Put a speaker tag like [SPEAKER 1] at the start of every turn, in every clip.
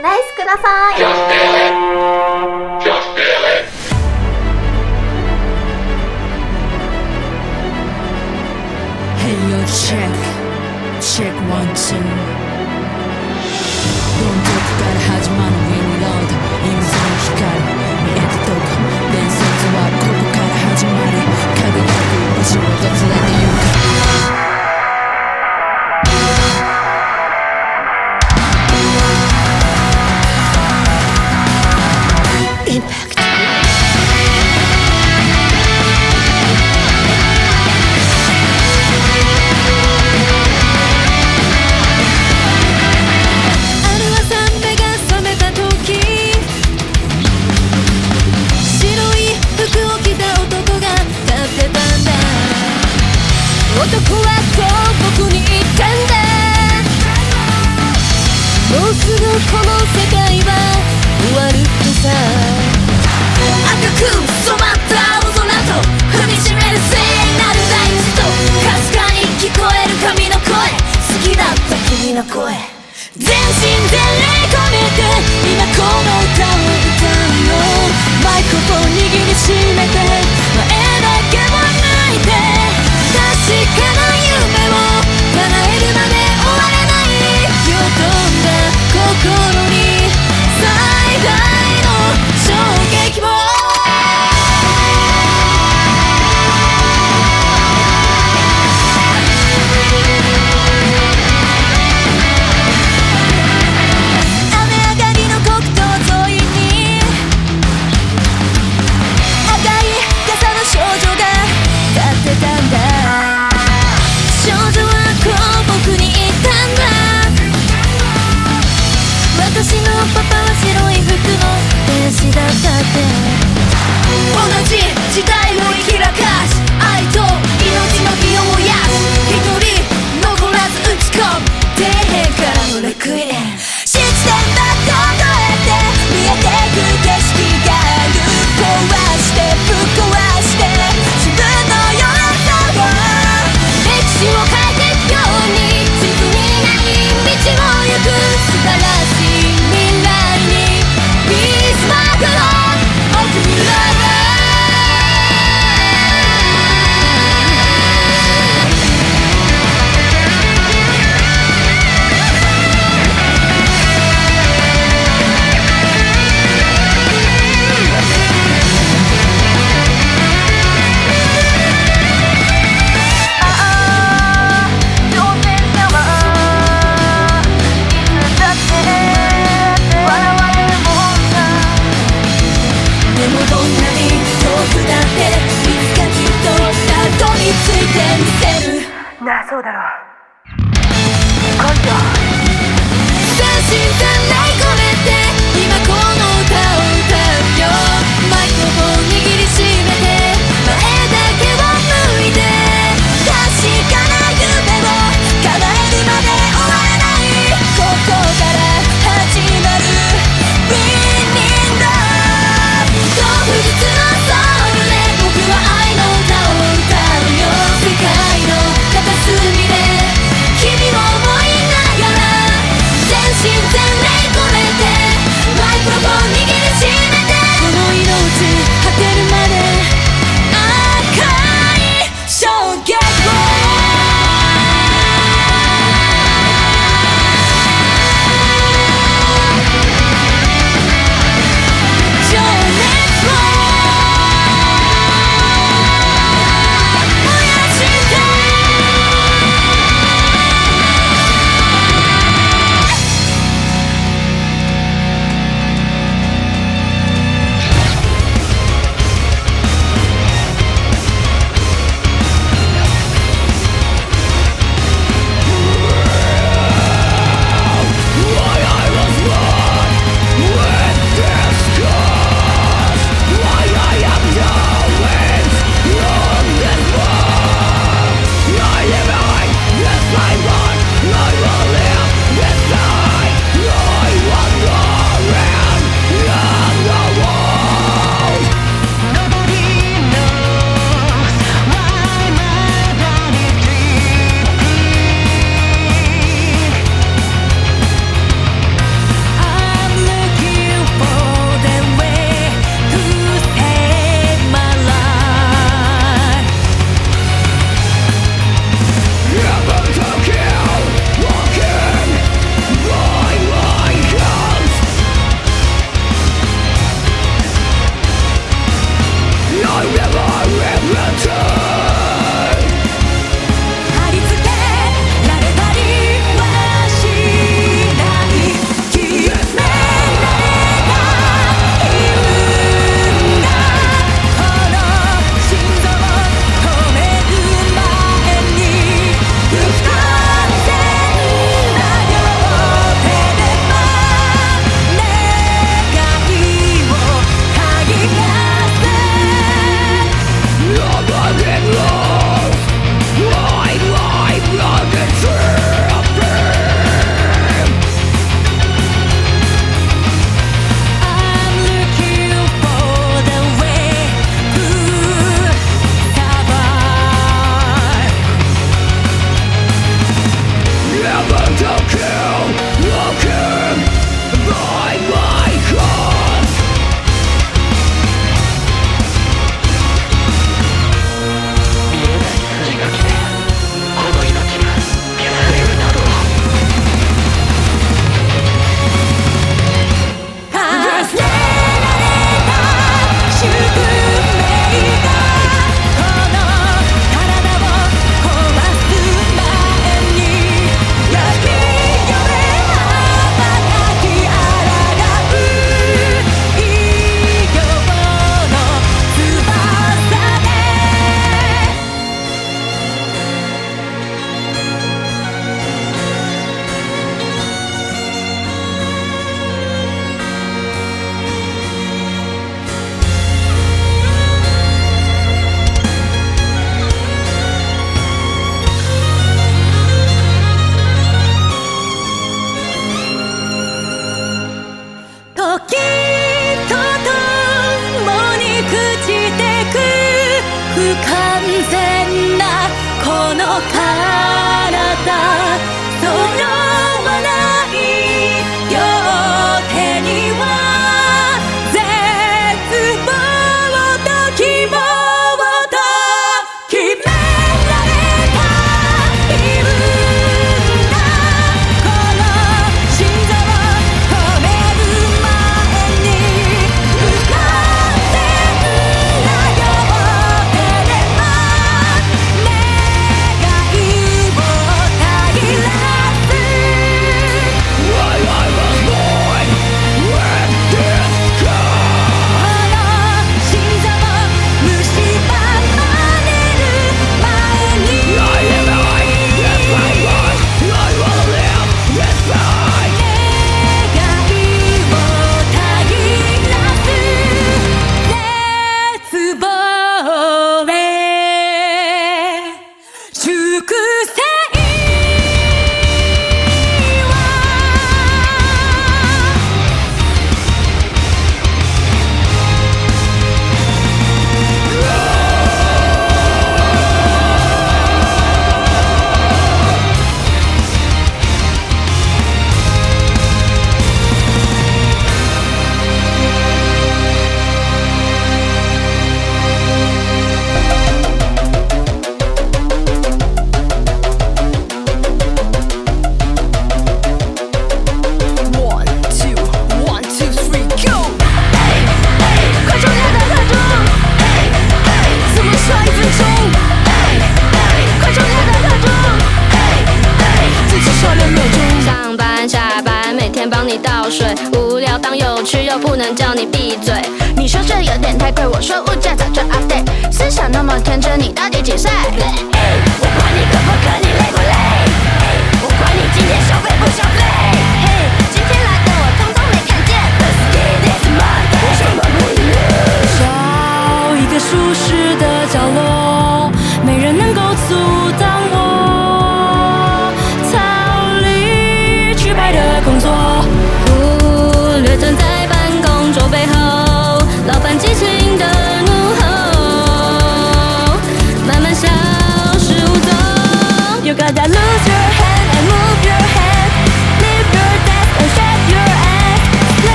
[SPEAKER 1] ナイスください。
[SPEAKER 2] どんから始まるウィンロード光見えこ伝説はここから始ま輝くを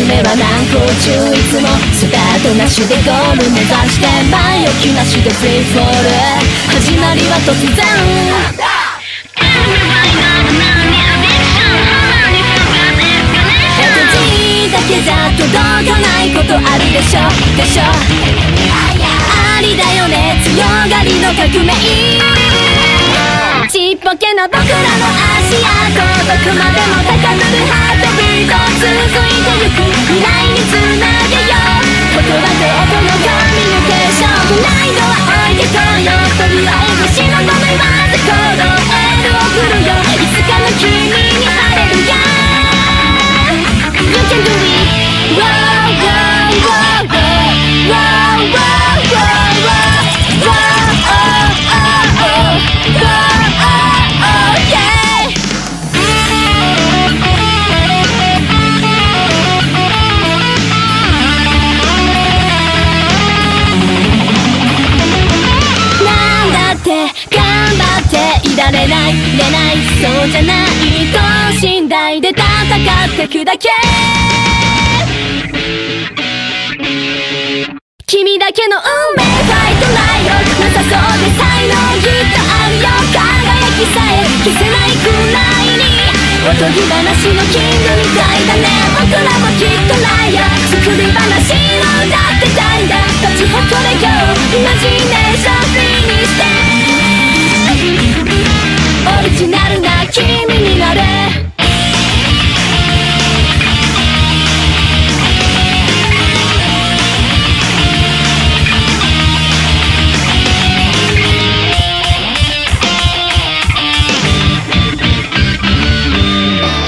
[SPEAKER 3] 集
[SPEAKER 4] めは難航中いつもスタートなしでゴール目指して前置きなしでフリーフォール始まりは突然じゃ届かないことあるでしょでしょありだよね強がりの革命ちっぽけな僕らの足跡どこまでも高ぶるハートビート続いてゆく未来につなげよう言葉と音のコミュニケーションプライドは置いてこよとりあえず死のごめまず行動エールを送るよいつかの君に晴れるよ You can do it. Wow, られないれないそうじゃない等身大で戦ってくだけ。君だけの運命ファイトライオンなさそうで才能きっとあるよ輝きさえ消せないくらいにおとぎ話のキングみたいだね僕らもきっとライアー作り話を歌ってたいんだ立ち誇れよイマジネーションフリーにしてオリジナルな君になれ。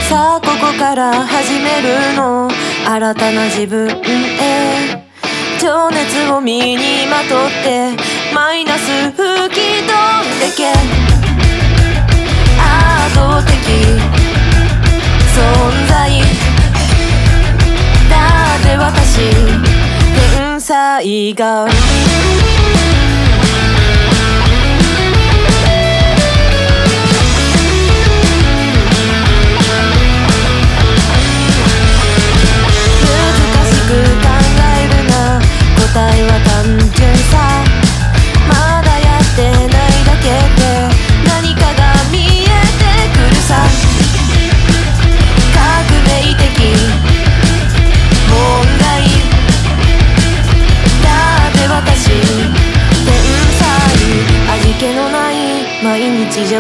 [SPEAKER 5] さあここから始めるの。新たな自分へ。情熱を身にまとってマイナス吹き飛んでけ。存在だって私天才が。難しく考えるな。答えは毎日じ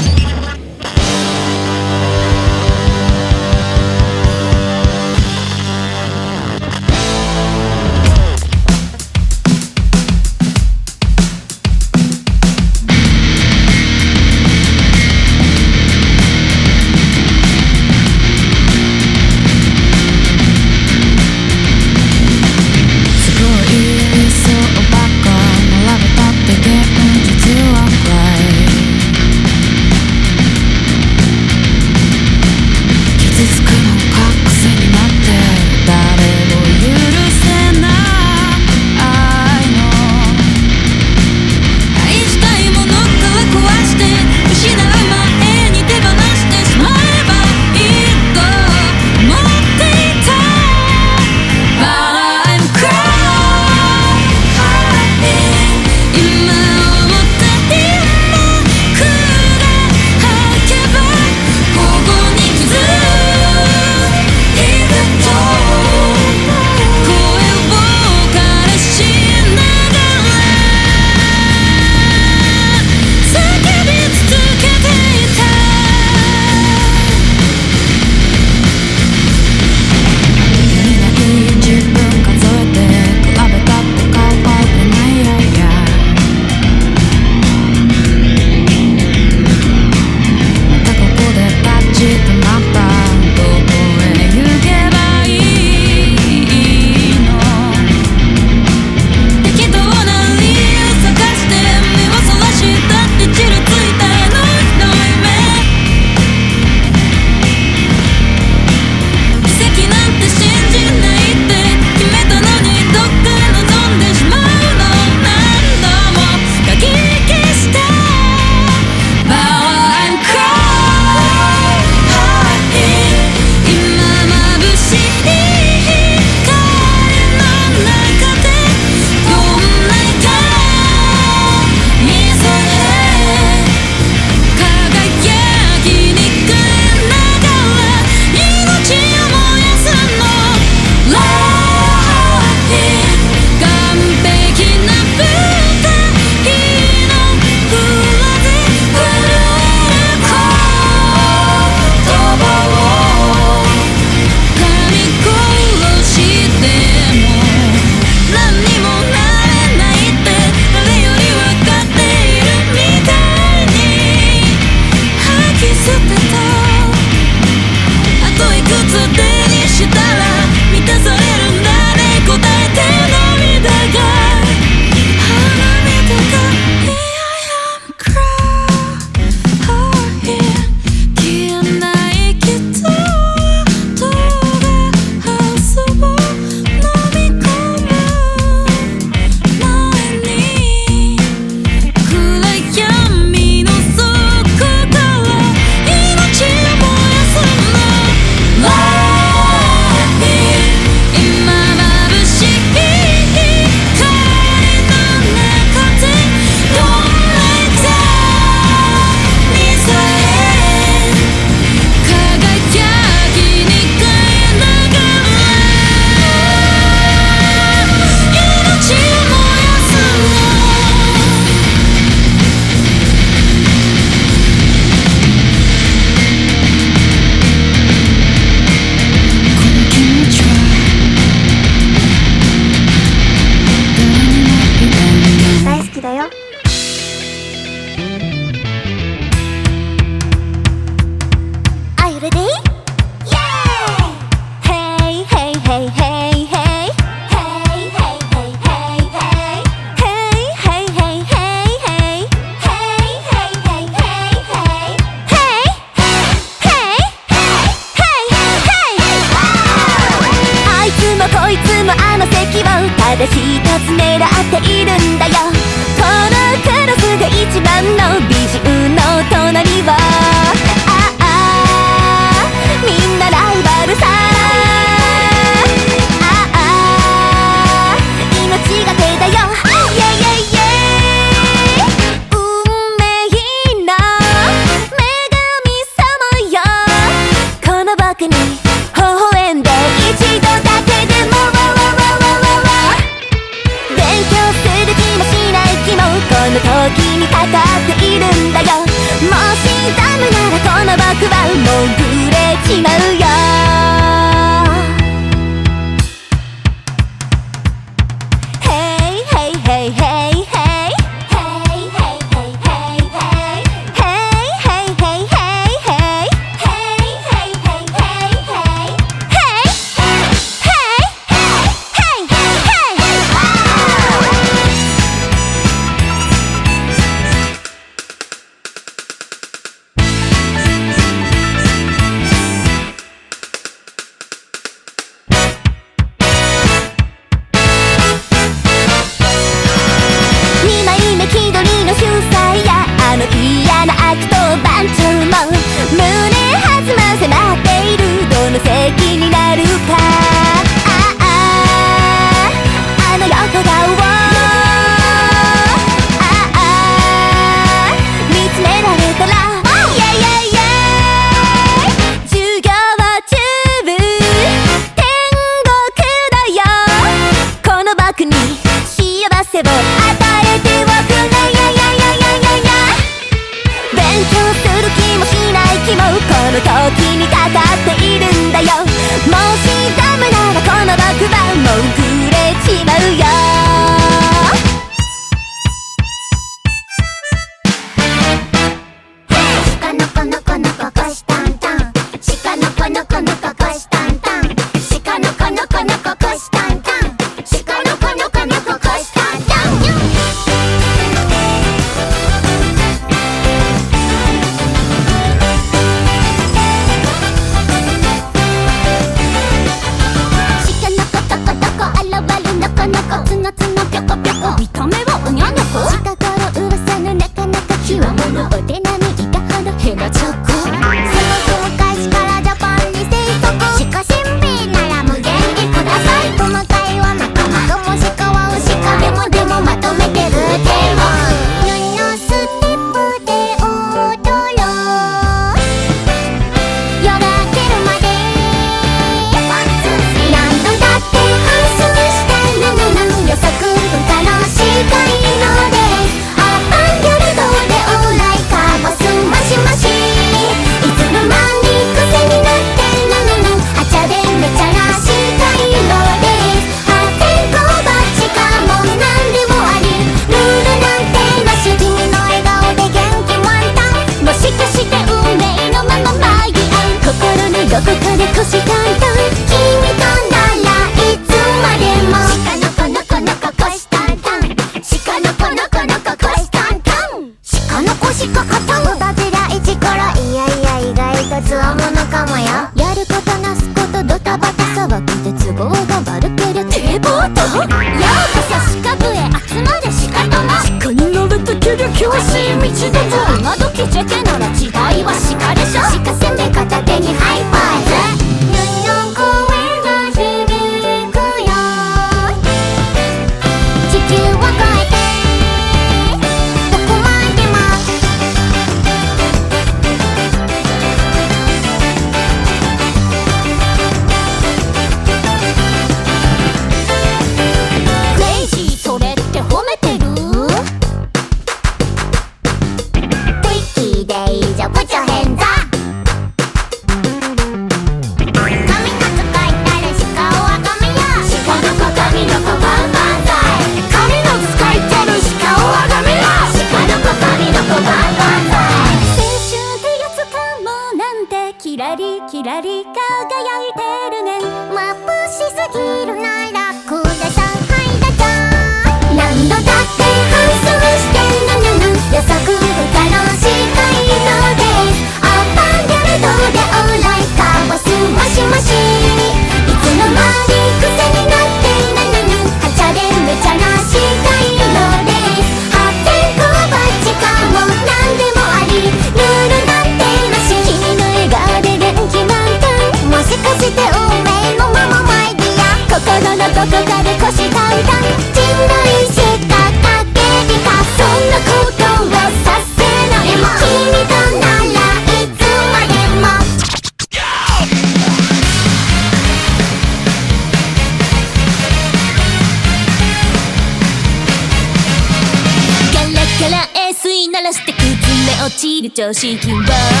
[SPEAKER 6] 落ちる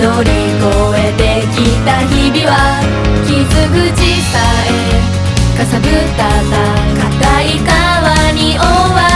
[SPEAKER 6] 乗り越えて
[SPEAKER 4] きた
[SPEAKER 7] 日々は
[SPEAKER 8] 傷口さ
[SPEAKER 7] えかさ
[SPEAKER 9] ぶったた硬い皮に
[SPEAKER 10] 終わる。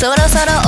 [SPEAKER 10] そ
[SPEAKER 7] ろそろ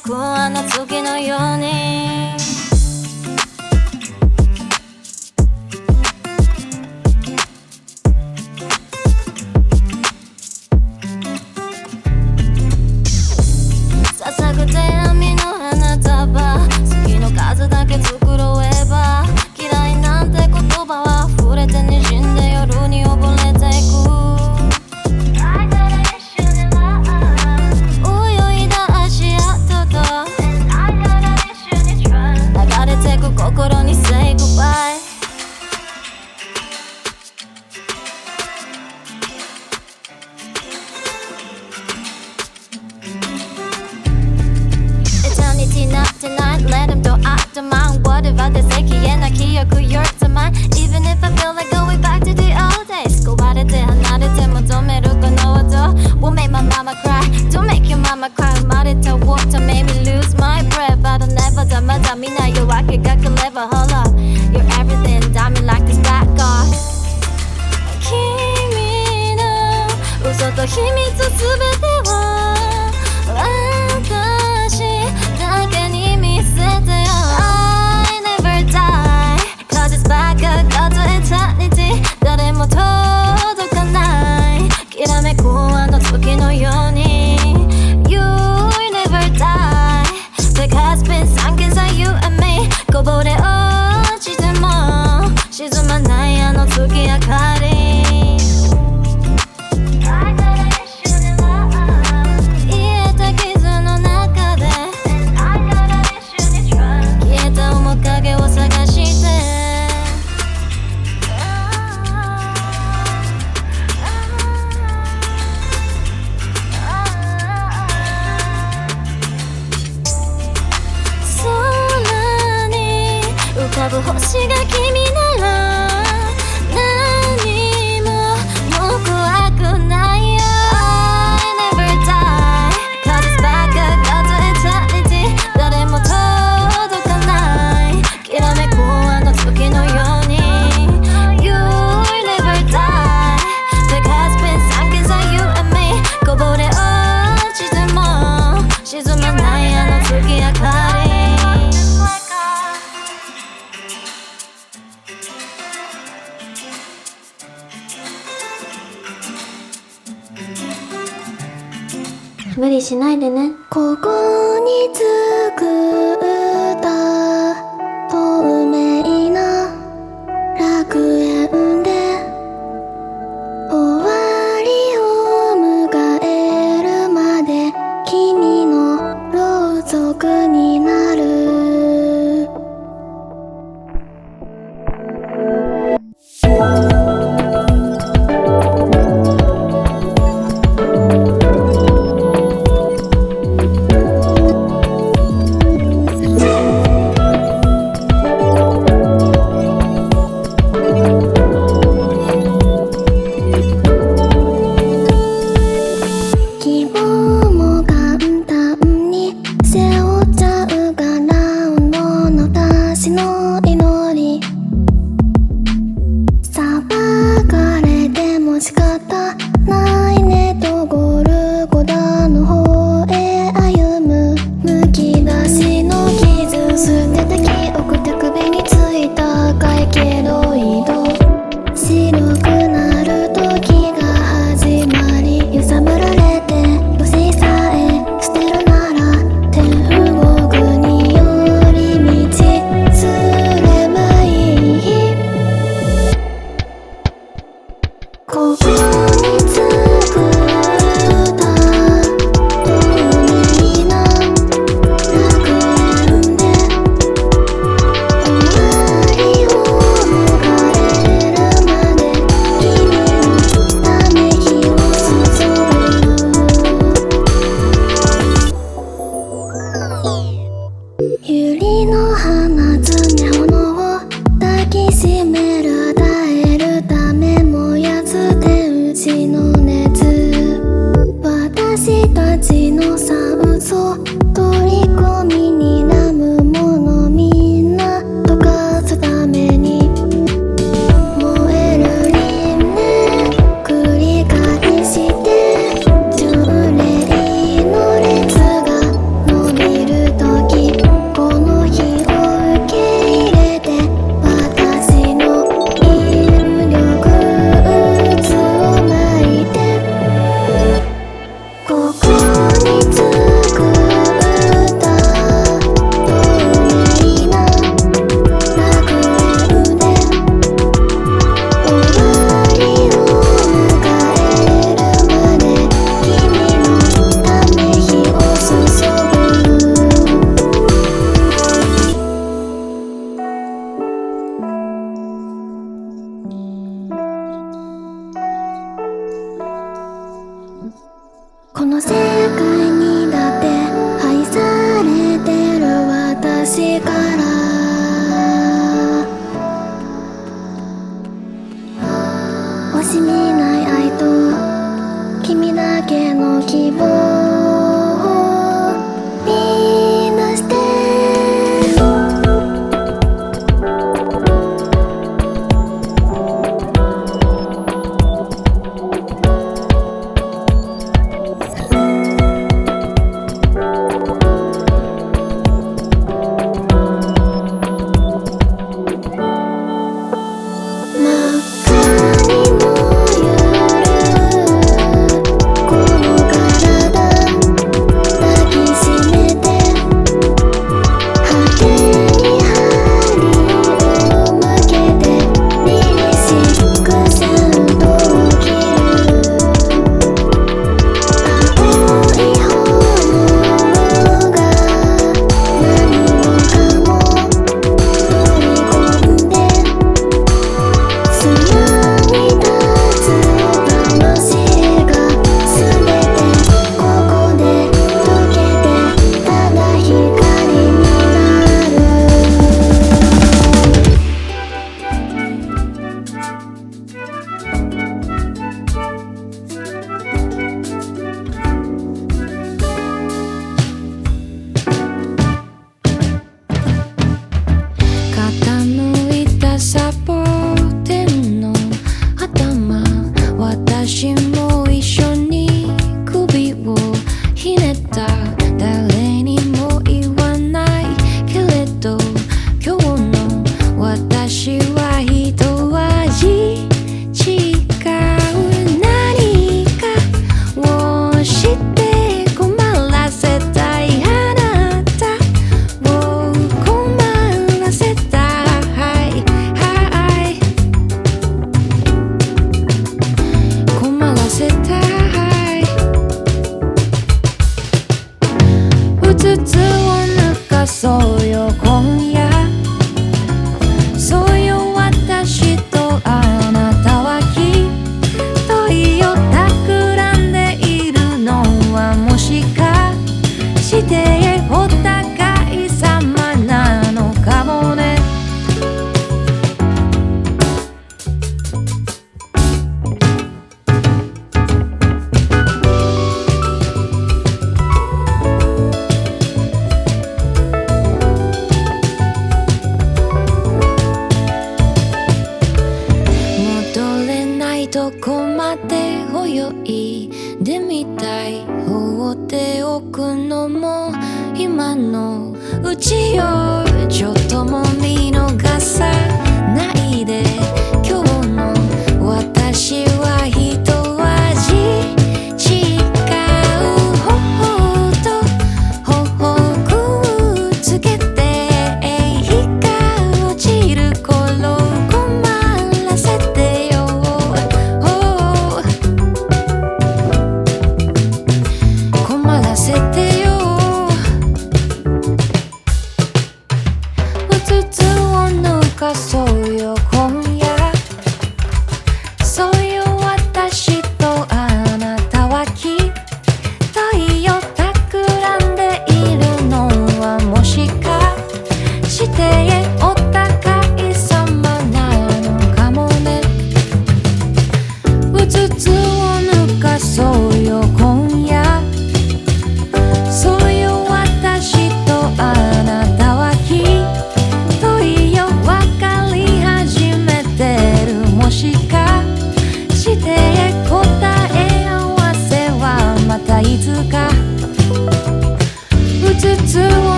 [SPEAKER 7] くあの月のように。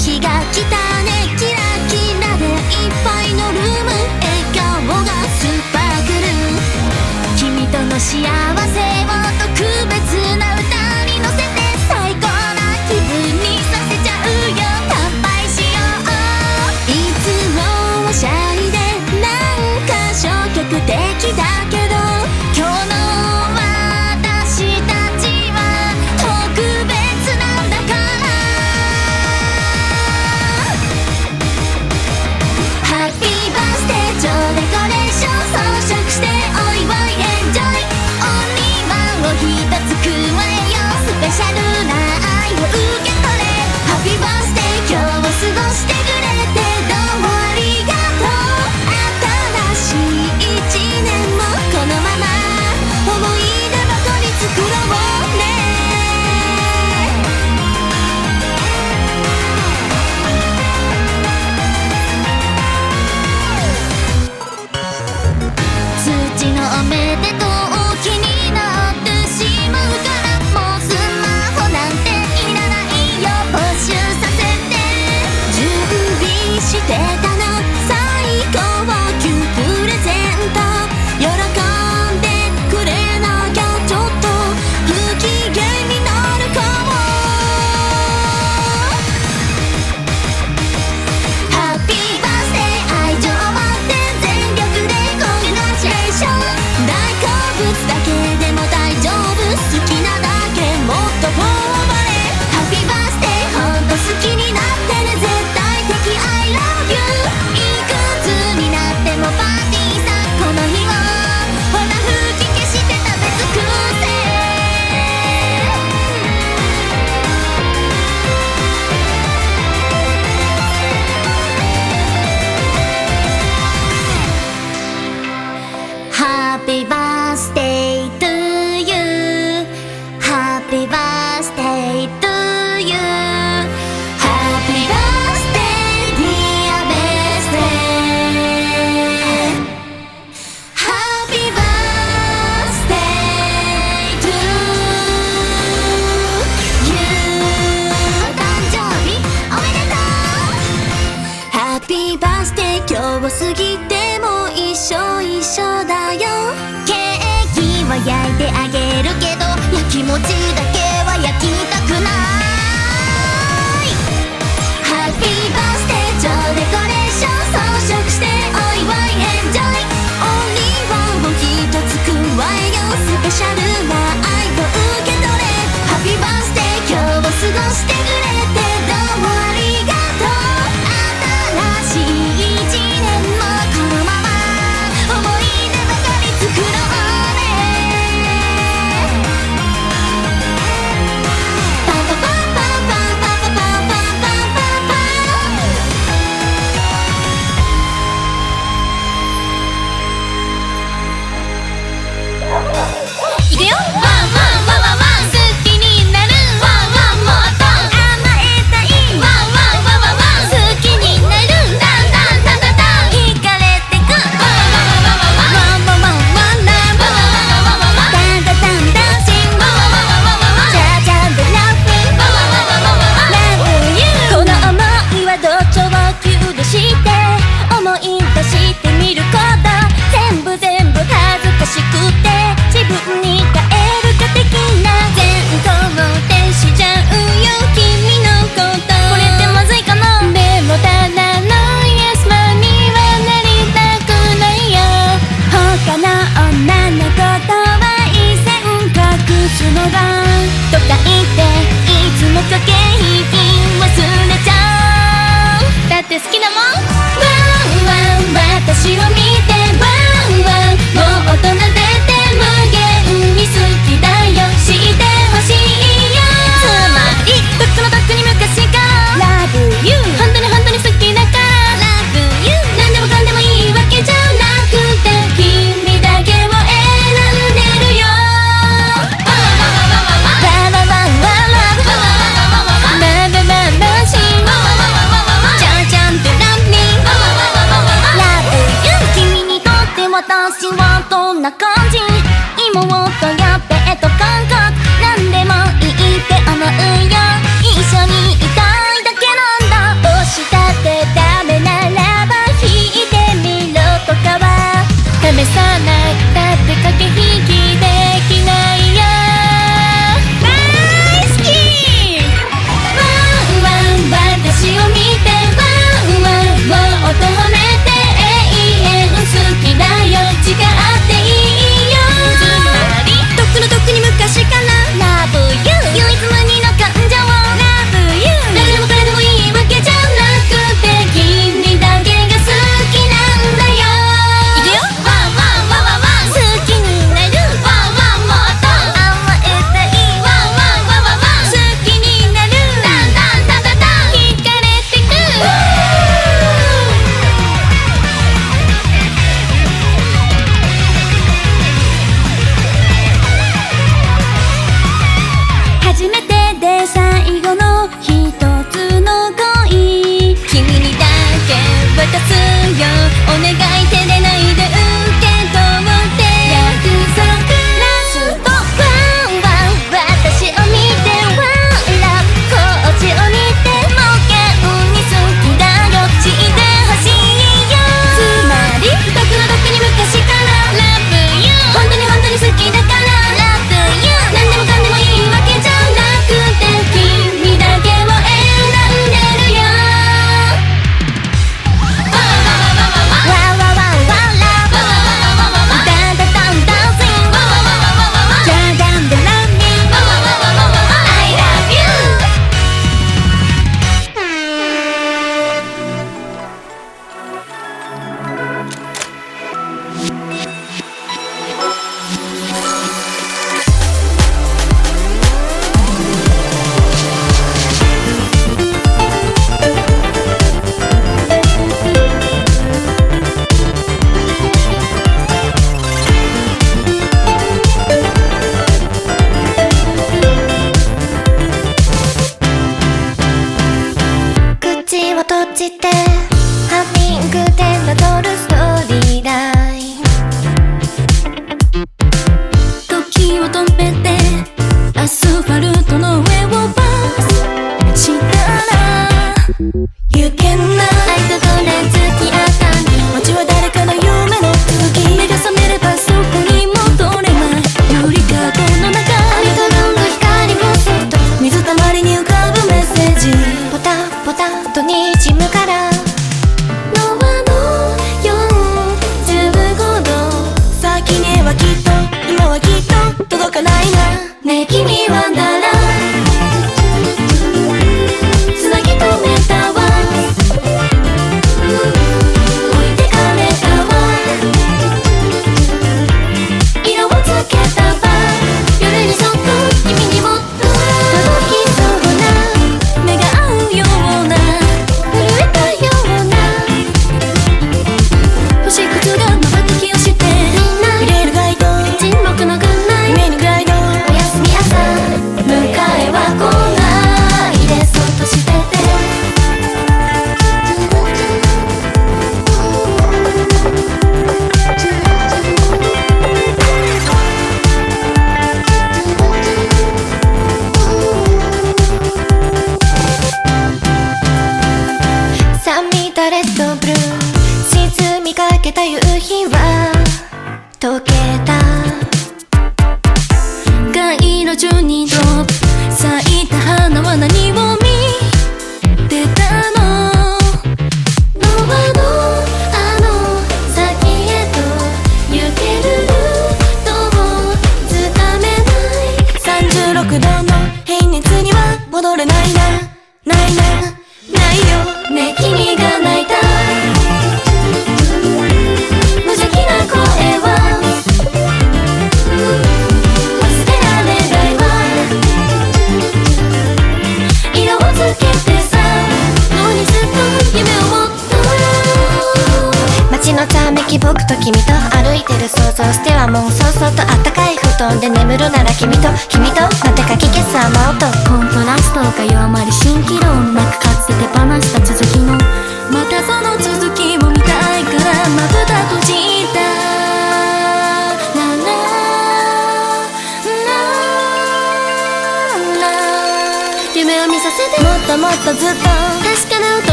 [SPEAKER 7] たこ